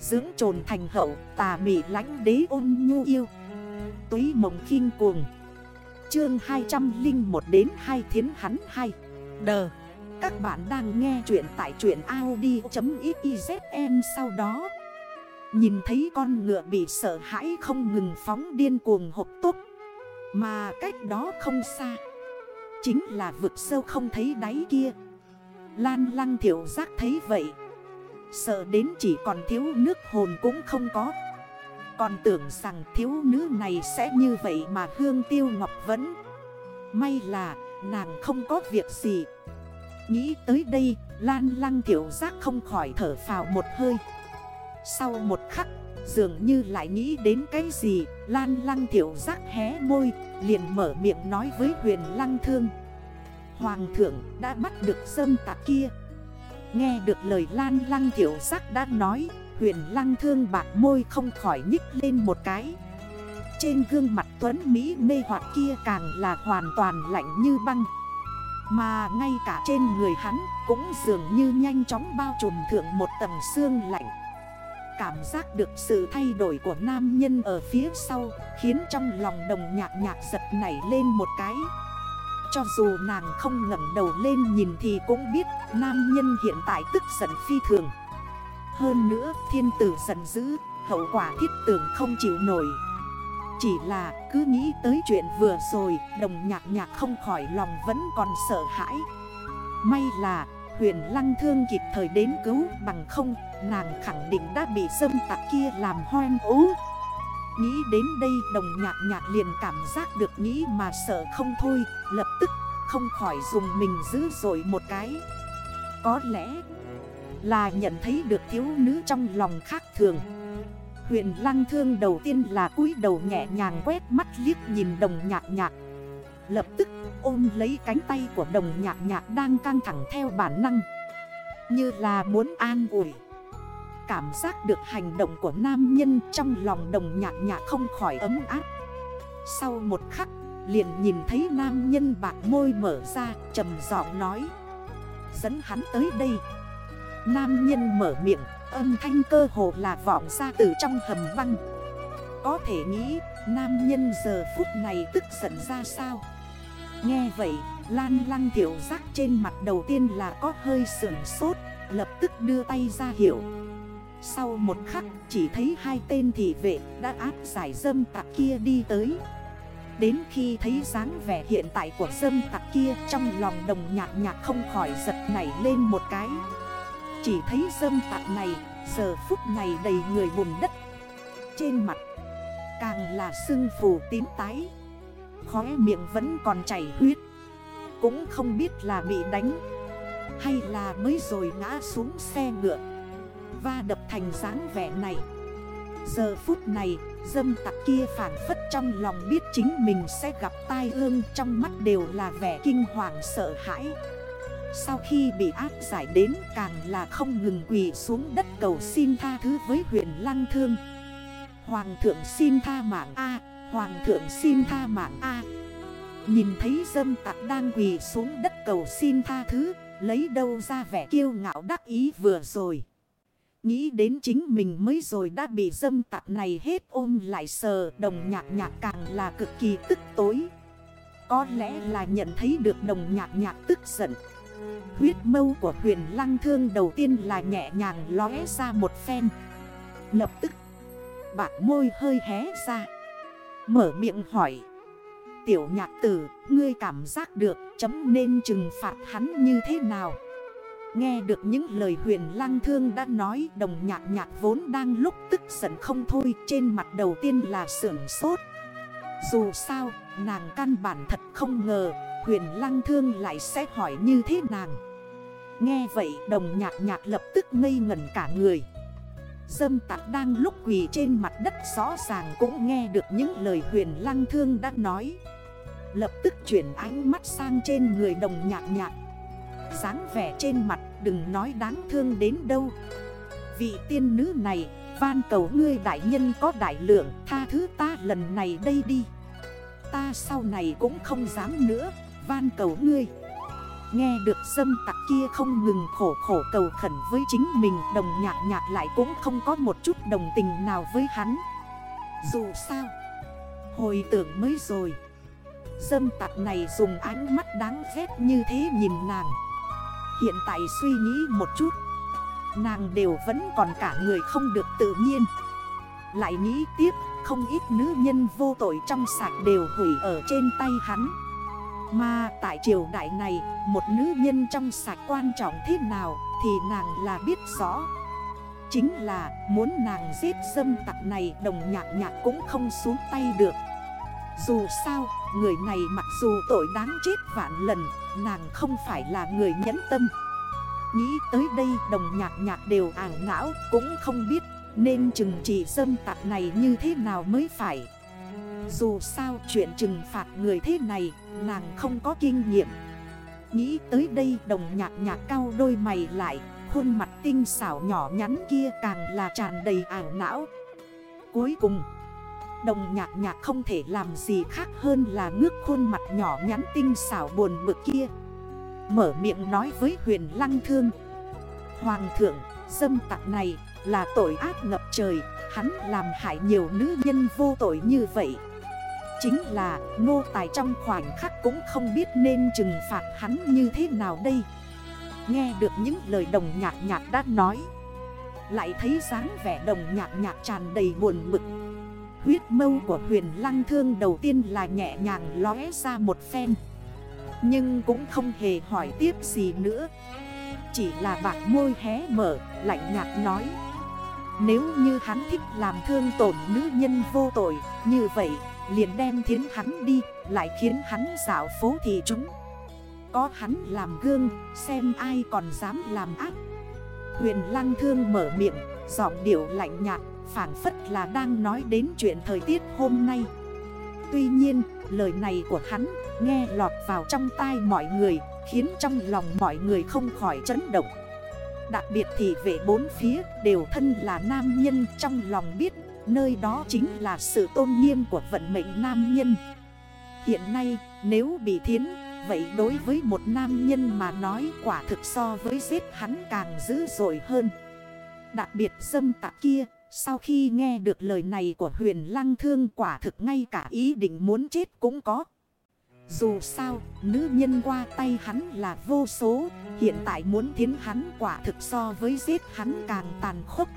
Dưỡng trồn thành hậu, tà mị lánh đế ôn nhu yêu. Túy mộng khinh cuồng. Chương 201 đến 2 thiến hắn 2 Đờ. Các bạn đang nghe chuyện tại truyện Audi.xyzm sau đó, Nhìn thấy con ngựa bị sợ hãi không ngừng phóng điên cuồng hộp tốt Mà cách đó không xa, Chính là vực sâu không thấy đáy kia. Lan lăng thiểu giác thấy vậy Sợ đến chỉ còn thiếu nước hồn cũng không có. Còn tưởng rằng thiếu nữ này sẽ như vậy mà hương tiêu ngọc vẫn. May là, nàng không có việc gì. Nghĩ tới đây, Lan lăng thiểu giác không khỏi thở phào một hơi. Sau một khắc, Dường như lại nghĩ đến cái gì, Lan lăng thiểu giác hé môi, Liền mở miệng nói với huyền lăng thương. Hoàng thượng đã bắt được sơn tạc kia. Nghe được lời lan lăng thiểu giác đã nói, Huyền lăng thương bạc môi không khỏi nhích lên một cái. Trên gương mặt tuấn Mỹ mê hoặc kia càng là hoàn toàn lạnh như băng. Mà ngay cả trên người hắn cũng dường như nhanh chóng bao trùm thượng một tầng xương lạnh. Cảm giác được sự thay đổi của nam nhân ở phía sau Khiến trong lòng đồng nhạc nhạc giật nảy lên một cái cho dù nàng không ngẩng đầu lên nhìn thì cũng biết Nam nhân hiện tại tức giận phi thường. Hơn nữa, thiên tử giận dữ, Hậu quả thiết tưởng không chịu nổi. Chỉ là cứ nghĩ tới chuyện vừa rồi, Đồng nhạc nhạc không khỏi lòng vẫn còn sợ hãi. May là, huyền lăng thương kịp thời đến cứu, bằng không, Nàng khẳng định đã bị dâm tạc kia làm hoen ố. Nghĩ đến đây, đồng nhạc nhạc liền cảm giác được nghĩ mà sợ không thôi. Lập tức, không khỏi dùng mình dữ dội một cái. Có lẽ là nhận thấy được thiếu nữ trong lòng khác thường. Huyện lăng thương đầu tiên là cúi đầu nhẹ nhàng quét mắt liếc nhìn đồng nhạc nhạc. Lập tức, ôm lấy cánh tay của đồng nhạc nhạc đang căng thẳng theo bản năng. Như là muốn an ủi. Cảm giác được hành động của nam nhân trong lòng đồng nhạc nhạc không khỏi ấm áp. Sau một khắc, liền nhìn thấy nam nhân bạc môi mở ra, trầm giọng nói, Dẫn hắn tới đây. Nam nhân mở miệng, âm thanh cơ hồ là vọng ra từ trong hầm văng Có thể nghĩ, nam nhân giờ phút này tức giận ra sao? Nghe vậy, Lan lăng thiểu giác trên mặt đầu tiên là có hơi sườn sốt, Lập tức đưa tay ra hiểu sau một khắc, chỉ thấy hai tên thị vệ đã áp giải dâm tặc kia đi tới. Đến khi thấy dáng vẻ hiện tại của dâm tặc kia Trong lòng đồng nhạc nhạc không khỏi giật nảy lên một cái. Chỉ thấy dâm tặc này, giờ phút này đầy người bùn đất. Trên mặt, càng là sưng phù tím tái. Khóe miệng vẫn còn chảy huyết. Cũng không biết là bị đánh, Hay là mới rồi ngã xuống xe ngựa. Va đập thành dáng vẻ này. Giờ phút này, Dâm tặc kia phản phất trong lòng biết chính mình sẽ gặp tai ương, Trong mắt đều là vẻ kinh hoàng sợ hãi. Sau khi bị áp giải đến, càng là không ngừng quỳ xuống đất cầu xin tha thứ với huyền lăng thương. Hoàng thượng xin tha mạng A, Hoàng thượng xin tha mạng A. Nhìn thấy dâm tặc đang quỳ xuống đất cầu xin tha thứ, Lấy đâu ra vẻ kiêu ngạo đắc ý vừa rồi. Nghĩ đến chính mình mới rồi đã bị dâm tặc này hết ôm lại sờ đồng nhạc nhạc càng là cực kỳ tức tối. Có lẽ là nhận thấy được đồng nhạc nhạc tức giận. Huyết mâu của huyền lăng thương đầu tiên là nhẹ nhàng lóe ra một phen. Lập tức, bạc môi hơi hé ra. Mở miệng hỏi. Tiểu nhạc tử, ngươi cảm giác được chấm nên trừng phạt hắn như thế nào? Nghe được những lời huyền Lang thương đã nói đồng nhạc nhạc vốn đang lúc tức giận không thôi trên mặt đầu tiên là sưởng sốt. Dù sao, nàng căn bản thật không ngờ huyền Lang thương lại sẽ hỏi như thế nàng. Nghe vậy đồng nhạc nhạc lập tức ngây ngẩn cả người. Dâm tạc đang lúc quỳ trên mặt đất rõ ràng cũng nghe được những lời huyền Lang thương đã nói. Lập tức chuyển ánh mắt sang trên người đồng nhạc nhạc dáng vẻ trên mặt, đừng nói đáng thương đến đâu. Vị tiên nữ này, van cầu ngươi đại nhân có đại lượng, Tha thứ ta lần này đây đi. Ta sau này cũng không dám nữa, van cầu ngươi. Nghe được dâm tặc kia không ngừng khổ khổ cầu khẩn với chính mình, Đồng nhạc nhạc lại cũng không có một chút đồng tình nào với hắn. Dù sao, Hồi tưởng mới rồi, Dâm tặc này dùng ánh mắt đáng ghét như thế nhìn nàng. Hiện tại suy nghĩ một chút. Nàng đều vẫn còn cả người không được tự nhiên. Lại nghĩ tiếp, Không ít nữ nhân vô tội trong sạch đều hủy ở trên tay hắn. Mà tại triều đại này, Một nữ nhân trong sạch quan trọng thế nào Thì nàng là biết rõ. Chính là muốn nàng giết dâm tặc này Đồng nhạc nhạc cũng không xuống tay được. Dù sao, Người này mặc dù tội đáng chết vạn lần Nàng không phải là người nhẫn tâm. Nghĩ tới đây đồng nhạc nhạc đều ảng não Cũng không biết, nên chừng trị dâm tạc này như thế nào mới phải. Dù sao chuyện trừng phạt người thế này, Nàng không có kinh nghiệm. Nghĩ tới đây đồng nhạc nhạc cao đôi mày lại, Khuôn mặt tinh xảo nhỏ nhắn kia càng là tràn đầy ảo não. Cuối cùng Đồng nhạc nhạc không thể làm gì khác hơn là ngước khuôn mặt nhỏ nhắn tinh xảo buồn bực kia. Mở miệng nói với huyền lăng thương. Hoàng thượng, dâm tặc này là tội ác ngập trời Hắn làm hại nhiều nữ nhân vô tội như vậy. Chính là nô tài trong khoảnh khắc cũng không biết nên trừng phạt hắn như thế nào đây. Nghe được những lời đồng nhạc nhạc đã nói Lại thấy dáng vẻ đồng nhạc nhạc tràn đầy buồn bực. Huyết mâu của huyền lăng thương đầu tiên là nhẹ nhàng lóe ra một phen. Nhưng cũng không hề hỏi tiếp gì nữa. Chỉ là bạc môi hé mở, lạnh nhạt nói. Nếu như hắn thích làm thương tổn nữ nhân vô tội Như vậy, liền đem thiến hắn đi Lại khiến hắn dạo phố thị chúng. Có hắn làm gương, xem ai còn dám làm ác. Huyền lăng thương mở miệng, giọng điệu lạnh nhạt. Phản phất là đang nói đến chuyện thời tiết hôm nay. Tuy nhiên, lời này của hắn nghe lọt vào trong tai mọi người, Khiến trong lòng mọi người không khỏi chấn động. Đặc biệt thì về bốn phía đều thân là nam nhân, trong lòng biết Nơi đó chính là sự tôn nghiêm của vận mệnh nam nhân. Hiện nay, nếu bị thiến, Vậy đối với một nam nhân mà nói quả thực so với giết hắn càng dữ dội hơn. Đặc biệt dâm tạc kia sau khi nghe được lời này của huyền lăng thương quả thực ngay cả ý định muốn chết cũng có. Dù sao, nữ nhân qua tay hắn là vô số, hiện tại muốn thiến hắn quả thực so với giết hắn càng tàn khốc.